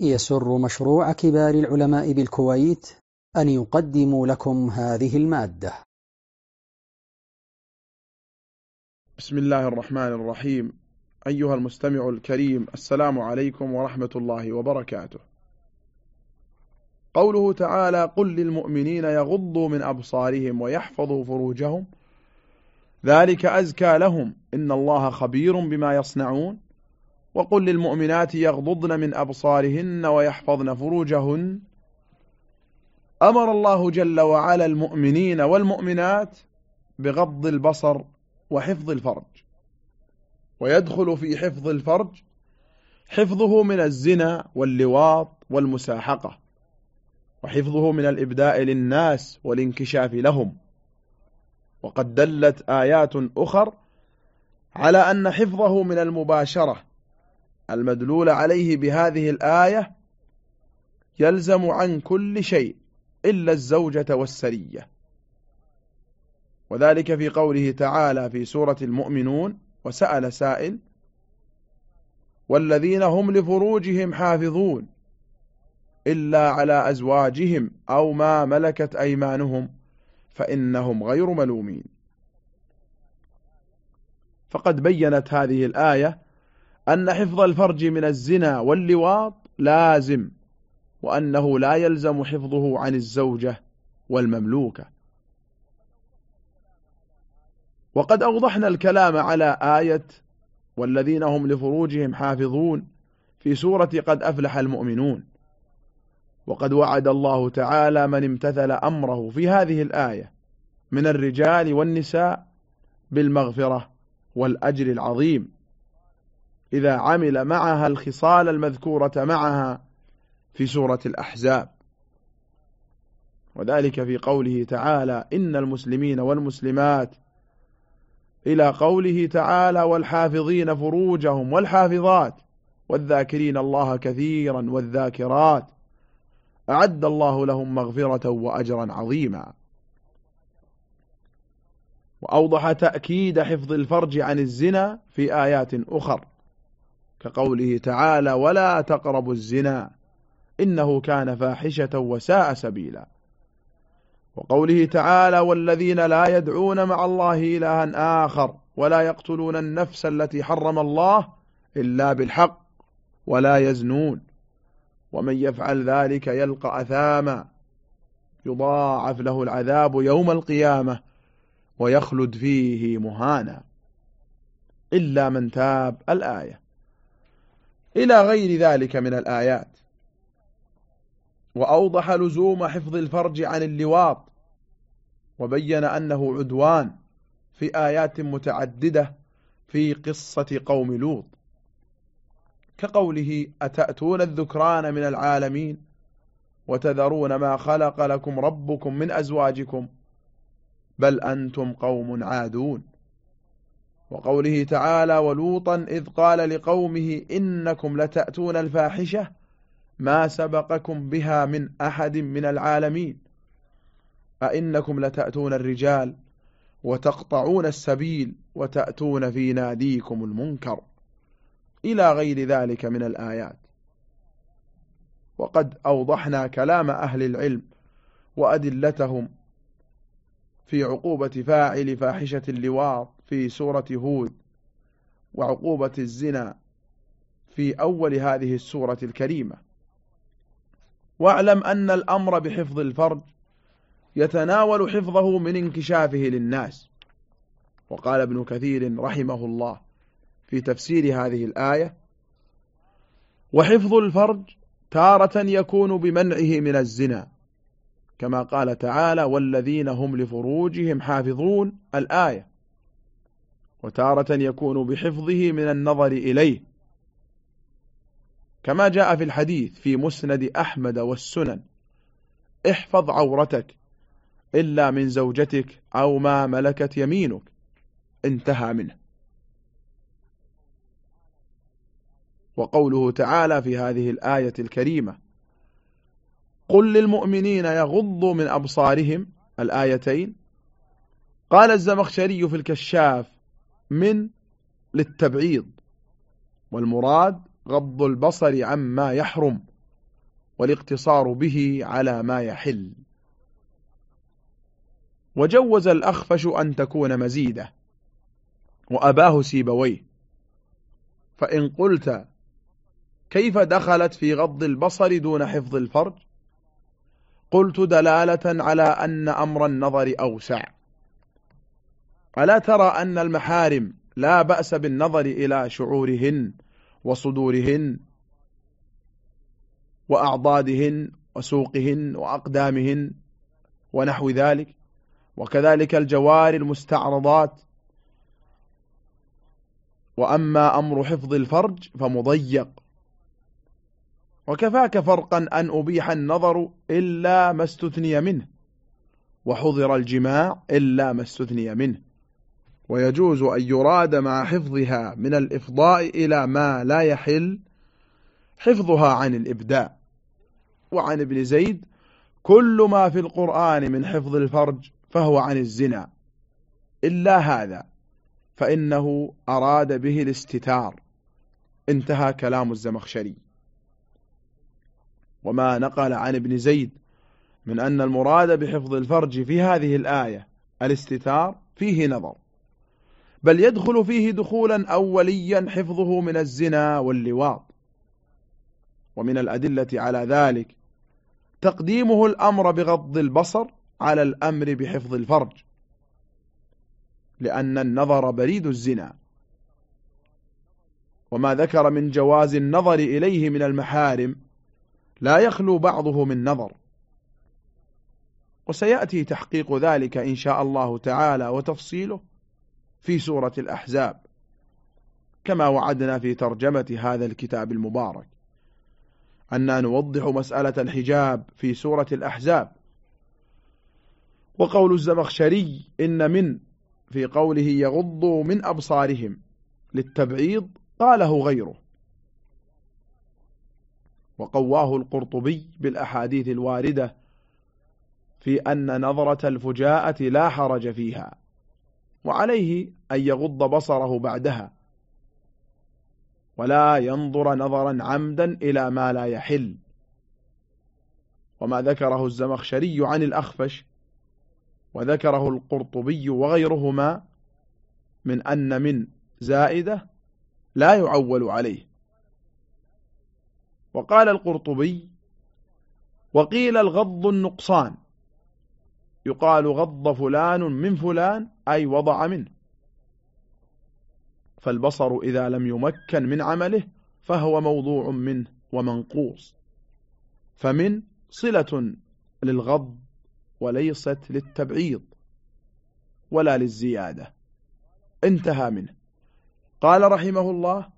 يسر مشروع كبار العلماء بالكويت أن يقدم لكم هذه المادة. بسم الله الرحمن الرحيم. أيها المستمع الكريم السلام عليكم ورحمة الله وبركاته. قوله تعالى قل للمؤمنين يغضوا من أبصارهم ويحفظوا فروجهم. ذلك أزكى لهم. إن الله خبير بما يصنعون. وقل للمؤمنات يغضضن من أبصارهن ويحفظن فروجهن. أمر الله جل وعلا المؤمنين والمؤمنات بغض البصر وحفظ الفرج. ويدخل في حفظ الفرج حفظه من الزنا واللواط والمساحقة وحفظه من الإبداء للناس والانكشاف لهم. وقد دلت آيات أخر على أن حفظه من المباشرة المدلول عليه بهذه الآية يلزم عن كل شيء إلا الزوجة والسرية. وذلك في قوله تعالى في سورة المؤمنون وسأل سائل والذين هم لفروجهم حافظون إلا على أزواجهم أو ما ملكت أيمانهم فإنهم غير ملومين. فقد بينت هذه الآية أن حفظ الفرج من الزنا واللواط لازم وأنه لا يلزم حفظه عن الزوجة والمملوكة. وقد أوضحنا الكلام على آية والذين هم لفروجهم حافظون في سورة قد أفلح المؤمنون. وقد وعد الله تعالى من امتثل أمره في هذه الآية من الرجال والنساء بالمغفرة والأجر العظيم. إذا عمل معها الخصال المذكورة معها في سورة الأحزاب. وذلك في قوله تعالى إن المسلمين والمسلمات إلى قوله تعالى والحافظين فروجهم والحافظات والذاكرين الله كثيرا والذاكرات أعد الله لهم مغفرة وأجرا عظيما. وأوضح تأكيد حفظ الفرج عن الزنا في آيات أخر. كقوله تعالى ولا تقربوا الزنا إنه كان فاحشة وساء سبيلا. وقوله تعالى والذين لا يدعون مع الله إلها آخر ولا يقتلون النفس التي حرم الله إلا بالحق ولا يزنون. ومن يفعل ذلك يلقى أثاما يضاعف له العذاب يوم القيامة ويخلد فيه مهانا. إلا من تاب الآية. إلى غير ذلك من الآيات. وأوضح لزوم حفظ الفرج عن اللواط وبين أنه عدوان في آيات متعددة في قصة قوم لوط. كقوله أتأتون الذكران من العالمين؟ وتذرون ما خلق لكم ربكم من أزواجكم؟ بل أنتم قوم عادون. وقوله تعالى ولوطا إذ قال لقومه إنكم لتأتون الفاحشة ما سبقكم بها من أحد من العالمين أئنكم لتأتون الرجال وتقطعون السبيل وتأتون في ناديكم المنكر إلى غير ذلك من الآيات وقد أوضحنا كلام أهل العلم وأدلتهم في عقوبة فاعل فاحشة اللواط في سورة هود وعقوبة الزنا في أول هذه السورة الكريمة. واعلم أن الأمر بحفظ الفرج يتناول حفظه من انكشافه للناس. وقال ابن كثير رحمه الله في تفسير هذه الآية وحفظ الفرج تارة يكون بمنعه من الزنا كما قال تعالى والذين هم لفروجهم حافظون الآية. وتارة يكون بحفظه من النظر إليه. كما جاء في الحديث في مسند أحمد والسنن احفظ عورتك إلا من زوجتك أو ما ملكت يمينك. انتهى منه. وقوله تعالى في هذه الآية الكريمة قل للمؤمنين يغضوا من أبصارهم الآيتين. قال الزمخشري في الكشاف من للتبعيض والمراد غض البصر عما يحرم والاقتصار به على ما يحل. وجوز الأخفش أن تكون مزيدة وأباه سيبويه. فإن قلت كيف دخلت في غض البصر دون حفظ الفرج؟ قلت دلالة على أن أمر النظر أوسع. ألا ترى أن المحارم لا بأس بالنظر إلى شعورهن وصدورهن وأعضادهن وسوقهن وأقدامهن ونحو ذلك؟ وكذلك الجوار المستعرضات. وأما أمر حفظ الفرج فمضيق. وكفاك فرقا أن أبيح النظر إلا ما استثني منه وحضر الجماع إلا ما استثني منه. ويجوز أن يراد مع حفظها من الإفضاء إلى ما لا يحل حفظها عن الإبداء وعن ابن زيد كل ما في القرآن من حفظ الفرج فهو عن الزنا. إلا هذا فإنه أراد به الاستتار. انتهى كلام الزمخشري. وما نقل عن ابن زيد من أن المراد بحفظ الفرج في هذه الآية الاستتار فيه نظر. بل يدخل فيه دخولا أوليا حفظه من الزنا واللواط. ومن الأدلة على ذلك تقديمه الأمر بغض البصر على الأمر بحفظ الفرج لأن النظر بريد الزنا. وما ذكر من جواز النظر إليه من المحارم لا يخلو بعضه من نظر. وسيأتي تحقيق ذلك إن شاء الله تعالى وتفصيله. في سورة الأحزاب كما وعدنا في ترجمة هذا الكتاب المبارك. أننا نوضح مسألة الحجاب في سورة الأحزاب. وقول الزمخشري إن من في قوله يغضوا من أبصارهم للتبعيض قاله غيره. وقواه القرطبي بالأحاديث الواردة في أن نظرة الفجاءة لا حرج فيها. وعليه أن يغض بصره بعدها ولا ينظر نظرا عمدا إلى ما لا يحل. وما ذكره الزمخشري عن الأخفش وذكره القرطبي وغيرهما من أن من زائدة لا يعول عليه. وقال القرطبي وقيل الغض النقصان يقال غض فلان من فلان أي وضع منه. فالبصر إذا لم يمكن من عمله فهو موضوع منه ومنقوص. فمن صلة للغض وليست للتبعيض ولا للزيادة. انتهى منه. قال رحمه الله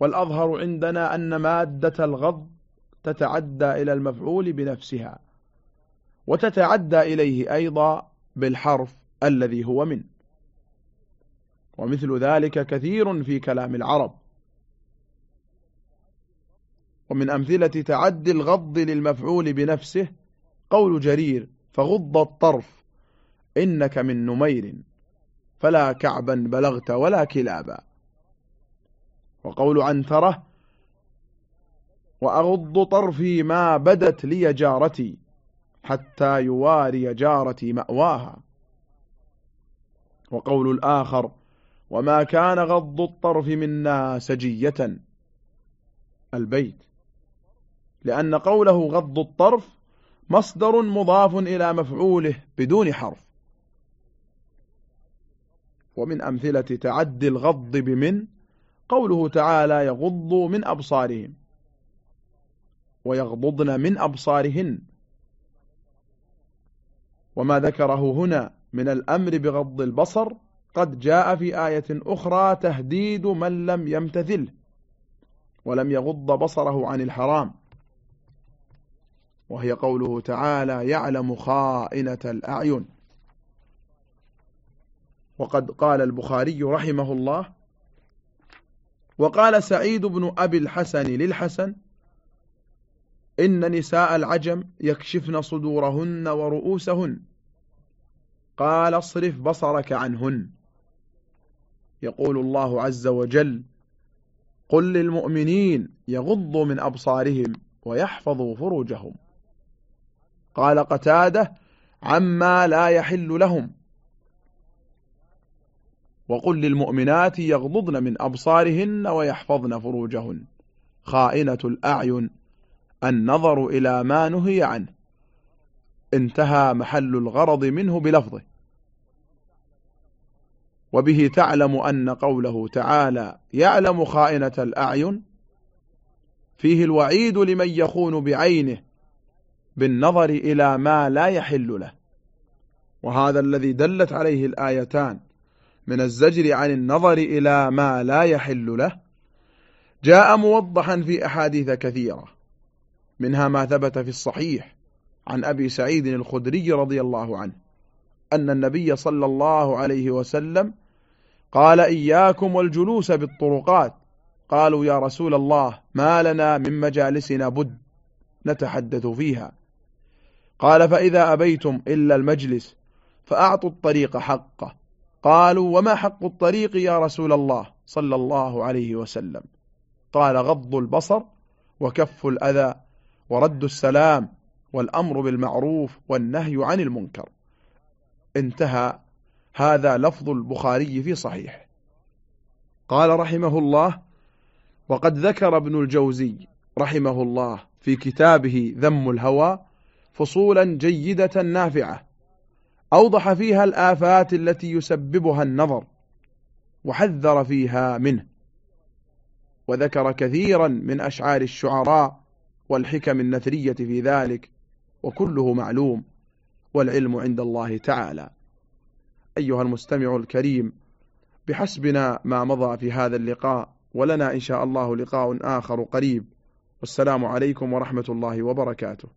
والأظهر عندنا أن مادة الغض تتعدى إلى المفعول بنفسها. وتتعدى إليه أيضا بالحرف الذي هو من. ومثل ذلك كثير في كلام العرب. ومن أمثلة تعدي الغض للمفعول بنفسه قول جرير فغض الطرف إنك من نمير فلا كعبا بلغت ولا كلابا. وقول عنترة وأغض طرفي ما بدت لي جارتي. حتى يواري جارتي مأواها. وقول الآخر وما كان غض الطرف منا سجية. البيت. لأن قوله غض الطرف مصدر مضاف إلى مفعوله بدون حرف. ومن أمثلة تعدي الغض بمن قوله تعالى يغضوا من أبصارهم. ويغضضن من أبصارهن. وما ذكره هنا من الأمر بغض البصر قد جاء في آية أخرى تهديد من لم يمتثله ولم يغض بصره عن الحرام. وهي قوله تعالى يعلم خائنة الأعين. وقد قال البخاري رحمه الله وقال سعيد بن أبي الحسن للحسن إن نساء العجم يكشفن صدورهن ورؤوسهن. قال اصرف بصرك عنهن. يقول الله عز وجل قل للمؤمنين يغضوا من أبصارهم ويحفظوا فروجهم. قال قتادة عما لا يحل لهم. وقل للمؤمنات يغضضن من أبصارهن ويحفظن فروجهن. خائنة الأعين النظر إلى ما نهي عنه. انتهى محل الغرض منه بلفظه. وبه تعلم أن قوله تعالى يعلم خائنة الأعين. فيه الوعيد لمن يخون بعينه بالنظر إلى ما لا يحل له. وهذا الذي دلت عليه الآيتان من الزجر عن النظر إلى ما لا يحل له. جاء موضحا في أحاديث كثيرة. منها ما ثبت في الصحيح عن أبي سعيد الخدري رضي الله عنه أن النبي صلى الله عليه وسلم قال إياكم والجلوس بالطرقات قالوا يا رسول الله ما لنا من مجالسنا بد نتحدث فيها قال فإذا أبيتم إلا المجلس فأعطوا الطريق حقه قالوا وما حق الطريق يا رسول الله صلى الله عليه وسلم؟ قال غض البصر وكف الأذى ورد السلام والأمر بالمعروف والنهي عن المنكر. انتهى. هذا لفظ البخاري في صحيح. قال رحمه الله وقد ذكر ابن الجوزي رحمه الله في كتابه ذم الهوى فصولا جيدة نافعة. أوضح فيها الآفات التي يسببها النظر وحذر فيها منه. وذكر كثيرا من أشعار الشعراء والحكم النثرية في ذلك وكله معلوم والعلم عند الله تعالى. أيها المستمع الكريم بحسبنا ما مضى في هذا اللقاء ولنا إن شاء الله لقاء آخر قريب. والسلام عليكم ورحمة الله وبركاته.